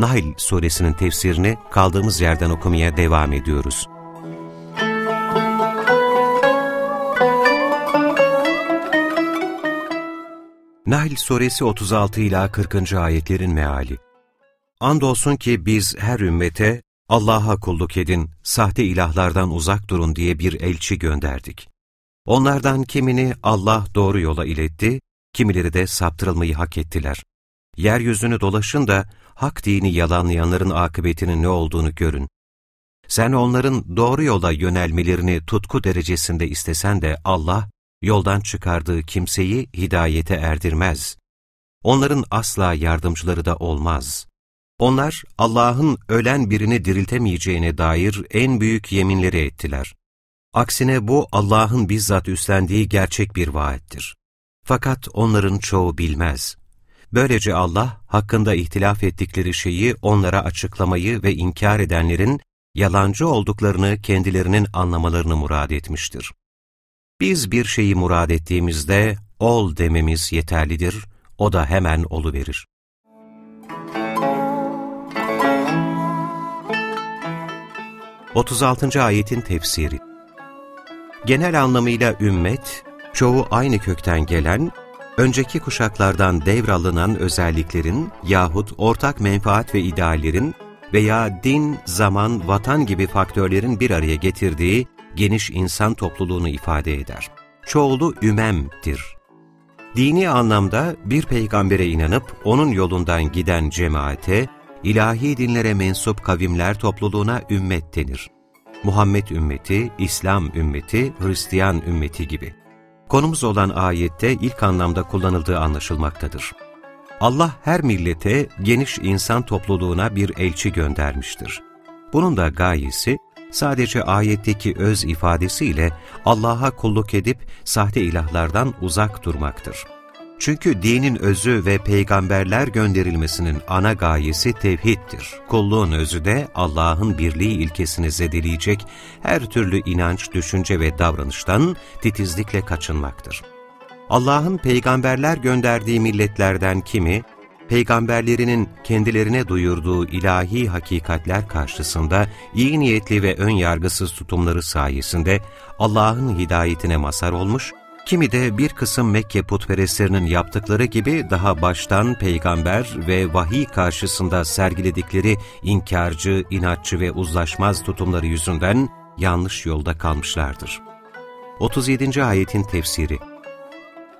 Nahl suresinin tefsirini kaldığımız yerden okumaya devam ediyoruz. Nahl suresi 36 ila 40. ayetlerin meali. Andolsun ki biz her ümmete Allah'a kulluk edin, sahte ilahlardan uzak durun diye bir elçi gönderdik. Onlardan kimini Allah doğru yola iletti, kimileri de saptırılmayı hak ettiler. Yeryüzünü dolaşın da hak dini yalanlayanların akıbetinin ne olduğunu görün. Sen onların doğru yola yönelmelerini tutku derecesinde istesen de Allah, yoldan çıkardığı kimseyi hidayete erdirmez. Onların asla yardımcıları da olmaz. Onlar, Allah'ın ölen birini diriltemeyeceğine dair en büyük yeminleri ettiler. Aksine bu Allah'ın bizzat üstlendiği gerçek bir vaattir. Fakat onların çoğu bilmez. Böylece Allah, hakkında ihtilaf ettikleri şeyi onlara açıklamayı ve inkar edenlerin yalancı olduklarını kendilerinin anlamalarını murad etmiştir. Biz bir şeyi murad ettiğimizde ol dememiz yeterlidir, o da hemen oluverir. Otuz altıncı ayetin tefsiri Genel anlamıyla ümmet, çoğu aynı kökten gelen, önceki kuşaklardan devralınan özelliklerin yahut ortak menfaat ve ideallerin veya din, zaman, vatan gibi faktörlerin bir araya getirdiği geniş insan topluluğunu ifade eder. Çoğulu ümemdir. Dini anlamda bir peygambere inanıp onun yolundan giden cemaate, ilahi dinlere mensup kavimler topluluğuna ümmet denir. Muhammed ümmeti, İslam ümmeti, Hristiyan ümmeti gibi. Konumuz olan ayette ilk anlamda kullanıldığı anlaşılmaktadır. Allah her millete, geniş insan topluluğuna bir elçi göndermiştir. Bunun da gayesi, sadece ayetteki öz ifadesiyle Allah'a kulluk edip sahte ilahlardan uzak durmaktır. Çünkü dinin özü ve peygamberler gönderilmesinin ana gayesi tevhiddir. Kulluğun özü de Allah'ın birliği ilkesini zedeleyecek her türlü inanç, düşünce ve davranıştan titizlikle kaçınmaktır. Allah'ın peygamberler gönderdiği milletlerden kimi, peygamberlerinin kendilerine duyurduğu ilahi hakikatler karşısında iyi niyetli ve ön yargısız tutumları sayesinde Allah'ın hidayetine mazhar olmuş Kimi de bir kısım Mekke putperestlerinin yaptıkları gibi daha baştan peygamber ve vahiy karşısında sergiledikleri inkarcı, inatçı ve uzlaşmaz tutumları yüzünden yanlış yolda kalmışlardır. 37. Ayetin Tefsiri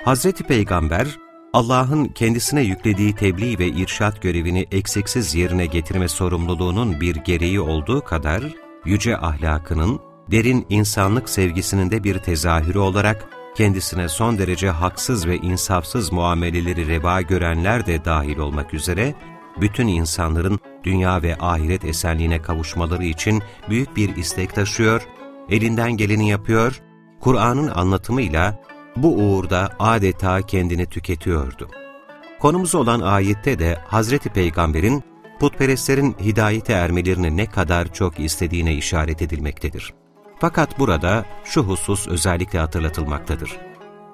Hazreti Peygamber, Allah'ın kendisine yüklediği tebliğ ve irşat görevini eksiksiz yerine getirme sorumluluğunun bir gereği olduğu kadar, yüce ahlakının, derin insanlık sevgisinin de bir tezahürü olarak kendisine son derece haksız ve insafsız muameleleri reva görenler de dahil olmak üzere, bütün insanların dünya ve ahiret esenliğine kavuşmaları için büyük bir istek taşıyor, elinden geleni yapıyor, Kur'an'ın anlatımıyla bu uğurda adeta kendini tüketiyordu. Konumuz olan ayette de Hazreti Peygamber'in putperestlerin hidayete ermelerini ne kadar çok istediğine işaret edilmektedir. Fakat burada şu husus özellikle hatırlatılmaktadır.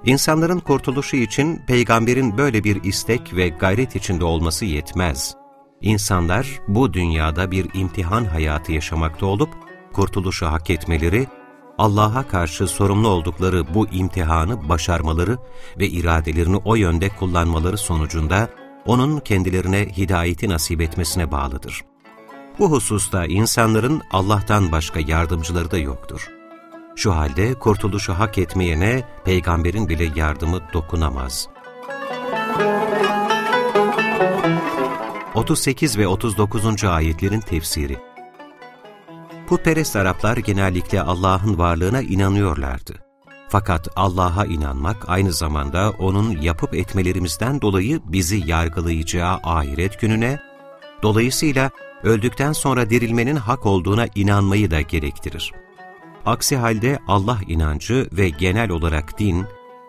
İnsanların kurtuluşu için peygamberin böyle bir istek ve gayret içinde olması yetmez. İnsanlar bu dünyada bir imtihan hayatı yaşamakta olup, kurtuluşu hak etmeleri, Allah'a karşı sorumlu oldukları bu imtihanı başarmaları ve iradelerini o yönde kullanmaları sonucunda O'nun kendilerine hidayeti nasip etmesine bağlıdır. Bu hususta insanların Allah'tan başka yardımcıları da yoktur. Şu halde kurtuluşu hak etmeyene peygamberin bile yardımı dokunamaz. 38 ve 39. ayetlerin tefsiri Putperest Araplar genellikle Allah'ın varlığına inanıyorlardı. Fakat Allah'a inanmak aynı zamanda O'nun yapıp etmelerimizden dolayı bizi yargılayacağı ahiret gününe Dolayısıyla öldükten sonra dirilmenin hak olduğuna inanmayı da gerektirir. Aksi halde Allah inancı ve genel olarak din,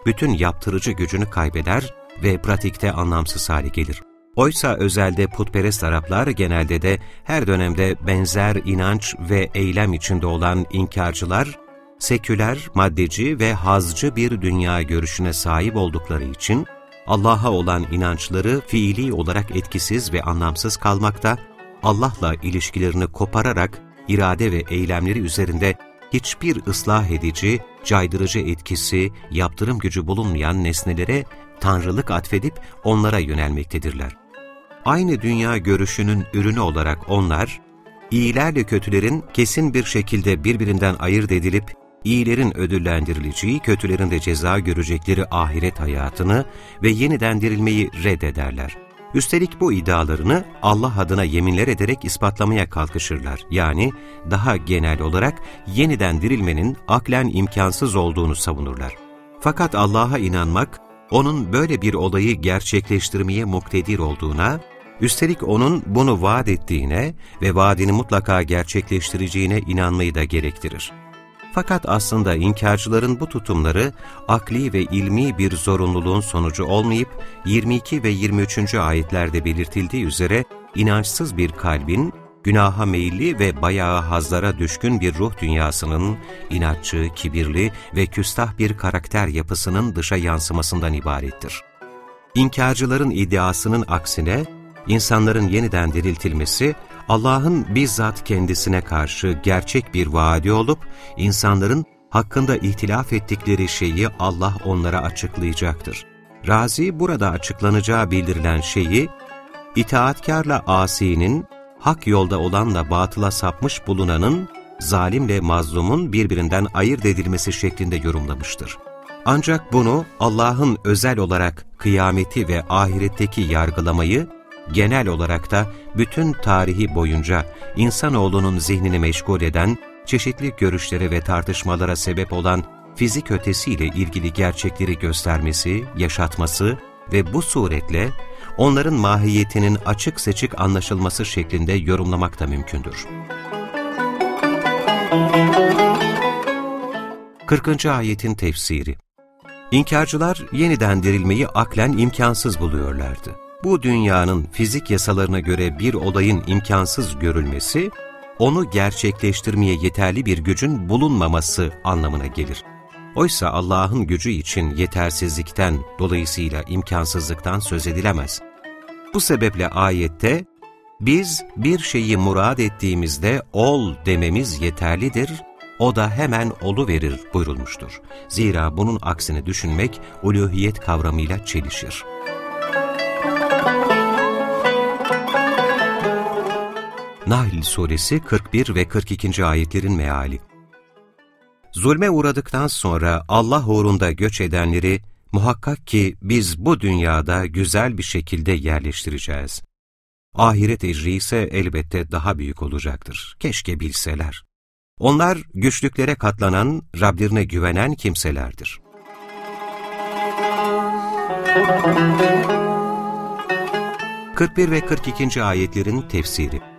bütün yaptırıcı gücünü kaybeder ve pratikte anlamsız hale gelir. Oysa özelde putperest Araplar genelde de her dönemde benzer inanç ve eylem içinde olan inkarcılar, seküler, maddeci ve hazcı bir dünya görüşüne sahip oldukları için, Allah'a olan inançları fiili olarak etkisiz ve anlamsız kalmakta, Allah'la ilişkilerini kopararak irade ve eylemleri üzerinde hiçbir ıslah edici, caydırıcı etkisi, yaptırım gücü bulunmayan nesnelere tanrılık atfedip onlara yönelmektedirler. Aynı dünya görüşünün ürünü olarak onlar, iyilerle kötülerin kesin bir şekilde birbirinden ayırt edilip, iyilerin ödüllendirileceği, kötülerin de ceza görecekleri ahiret hayatını ve yeniden dirilmeyi reddederler. Üstelik bu iddialarını Allah adına yeminler ederek ispatlamaya kalkışırlar. Yani daha genel olarak yeniden dirilmenin aklen imkansız olduğunu savunurlar. Fakat Allah'a inanmak, O'nun böyle bir olayı gerçekleştirmeye muktedir olduğuna, üstelik O'nun bunu vaat ettiğine ve vaadini mutlaka gerçekleştireceğine inanmayı da gerektirir. Fakat aslında inkarcıların bu tutumları akli ve ilmi bir zorunluluğun sonucu olmayıp 22 ve 23. ayetlerde belirtildiği üzere inançsız bir kalbin, günaha meyilli ve bayağı hazlara düşkün bir ruh dünyasının, inatçı, kibirli ve küstah bir karakter yapısının dışa yansımasından ibarettir. İnkarcıların iddiasının aksine, insanların yeniden diriltilmesi, Allah'ın bizzat kendisine karşı gerçek bir vaadi olup, insanların hakkında ihtilaf ettikleri şeyi Allah onlara açıklayacaktır. Razi burada açıklanacağı bildirilen şeyi, itaatkarla asinin, hak yolda olanla batıla sapmış bulunanın, zalimle mazlumun birbirinden ayırt edilmesi şeklinde yorumlamıştır. Ancak bunu Allah'ın özel olarak kıyameti ve ahiretteki yargılamayı genel olarak da bütün tarihi boyunca insanoğlunun zihnini meşgul eden, çeşitli görüşlere ve tartışmalara sebep olan fizik ötesiyle ilgili gerçekleri göstermesi, yaşatması ve bu suretle onların mahiyetinin açık seçik anlaşılması şeklinde yorumlamak da mümkündür. 40. Ayetin Tefsiri İnkarcılar yeniden dirilmeyi aklen imkansız buluyorlardı bu dünyanın fizik yasalarına göre bir olayın imkansız görülmesi, onu gerçekleştirmeye yeterli bir gücün bulunmaması anlamına gelir. Oysa Allah'ın gücü için yetersizlikten, dolayısıyla imkansızlıktan söz edilemez. Bu sebeple ayette, biz bir şeyi murad ettiğimizde ol dememiz yeterlidir, o da hemen olu verir buyurulmuştur. Zira bunun aksini düşünmek uluhiyet kavramıyla çelişir. Nahl Suresi 41 ve 42. ayetlerin meali Zulme uğradıktan sonra Allah uğrunda göç edenleri muhakkak ki biz bu dünyada güzel bir şekilde yerleştireceğiz. Ahiret ecri ise elbette daha büyük olacaktır. Keşke bilseler. Onlar güçlüklere katlanan, Rablerine güvenen kimselerdir. 41 ve 42. ayetlerin tefsiri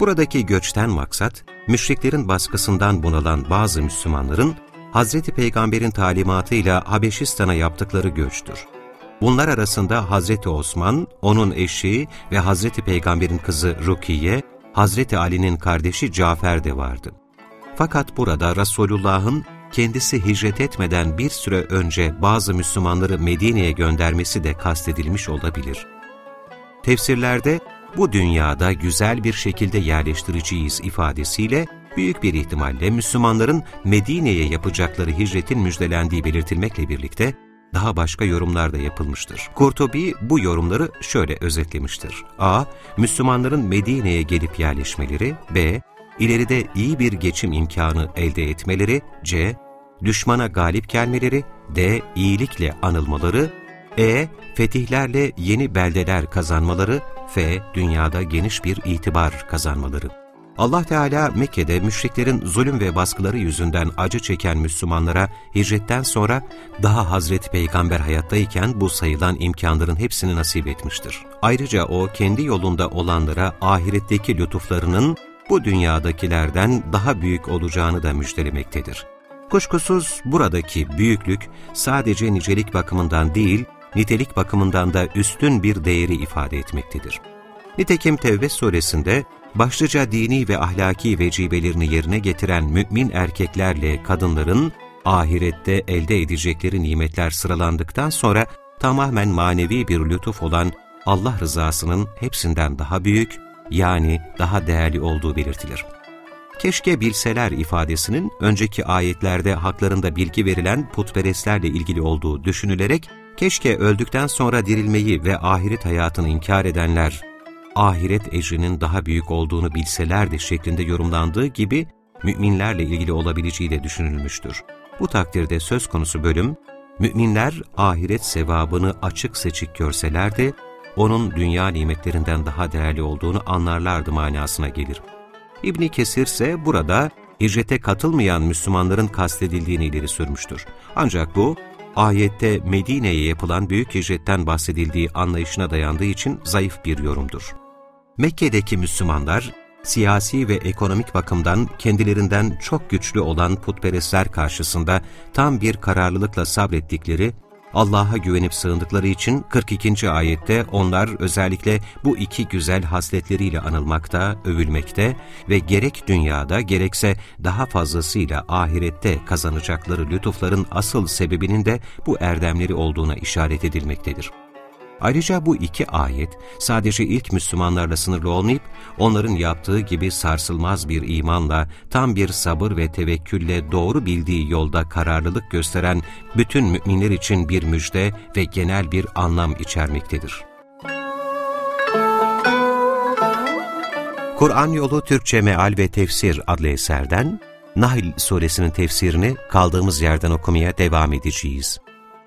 Buradaki göçten maksat, müşriklerin baskısından bunalan bazı Müslümanların, Hazreti Peygamber'in talimatıyla Habeşistan'a yaptıkları göçtür. Bunlar arasında Hazreti Osman, onun eşi ve Hazreti Peygamber'in kızı Rukiye, Hazreti Ali'nin kardeşi Cafer de vardı. Fakat burada Resulullah'ın kendisi hicret etmeden bir süre önce bazı Müslümanları Medine'ye göndermesi de kastedilmiş olabilir. Tefsirlerde bu dünyada güzel bir şekilde yerleştireceğiz ifadesiyle büyük bir ihtimalle Müslümanların Medine'ye yapacakları hicretin müjdelendiği belirtilmekle birlikte daha başka yorumlar da yapılmıştır. Kurtubi bu yorumları şöyle özetlemiştir. A. Müslümanların Medine'ye gelip yerleşmeleri. B. İleride iyi bir geçim imkanı elde etmeleri. C. Düşmana galip gelmeleri. D. iyilikle anılmaları. E. Fetihlerle yeni beldeler kazanmaları F. Dünyada geniş bir itibar kazanmaları. Allah Teala Mekke'de müşriklerin zulüm ve baskıları yüzünden acı çeken Müslümanlara hicretten sonra daha Hazreti Peygamber hayattayken bu sayılan imkanların hepsini nasip etmiştir. Ayrıca o kendi yolunda olanlara ahiretteki lütuflarının bu dünyadakilerden daha büyük olacağını da müjdelemektedir. Kuşkusuz buradaki büyüklük sadece nicelik bakımından değil, nitelik bakımından da üstün bir değeri ifade etmektedir. Nitekim Tevbe suresinde başlıca dini ve ahlaki vecibelerini yerine getiren mümin erkeklerle kadınların ahirette elde edecekleri nimetler sıralandıktan sonra tamamen manevi bir lütuf olan Allah rızasının hepsinden daha büyük, yani daha değerli olduğu belirtilir. Keşke bilseler ifadesinin önceki ayetlerde haklarında bilgi verilen putperestlerle ilgili olduğu düşünülerek, keşke öldükten sonra dirilmeyi ve ahiret hayatını inkar edenler, ahiret ecrinin daha büyük olduğunu bilselerdi şeklinde yorumlandığı gibi, müminlerle ilgili olabileceği de düşünülmüştür. Bu takdirde söz konusu bölüm, müminler ahiret sevabını açık seçik görselerdi, onun dünya nimetlerinden daha değerli olduğunu anlarlardı manasına gelir. İbni Kesir ise burada hicrete katılmayan Müslümanların kastedildiğini ileri sürmüştür. Ancak bu, ayette Medine'ye yapılan büyük hicretten bahsedildiği anlayışına dayandığı için zayıf bir yorumdur. Mekke'deki Müslümanlar, siyasi ve ekonomik bakımdan kendilerinden çok güçlü olan putperestler karşısında tam bir kararlılıkla sabrettikleri Allah'a güvenip sığındıkları için 42. ayette onlar özellikle bu iki güzel hasletleriyle anılmakta, övülmekte ve gerek dünyada gerekse daha fazlasıyla ahirette kazanacakları lütufların asıl sebebinin de bu erdemleri olduğuna işaret edilmektedir. Ayrıca bu iki ayet sadece ilk Müslümanlarla sınırlı olmayıp onların yaptığı gibi sarsılmaz bir imanla, tam bir sabır ve tevekkülle doğru bildiği yolda kararlılık gösteren bütün müminler için bir müjde ve genel bir anlam içermektedir. Kur'an Yolu Türkçe Meal ve Tefsir adlı eserden Nahl suresinin tefsirini kaldığımız yerden okumaya devam edeceğiz.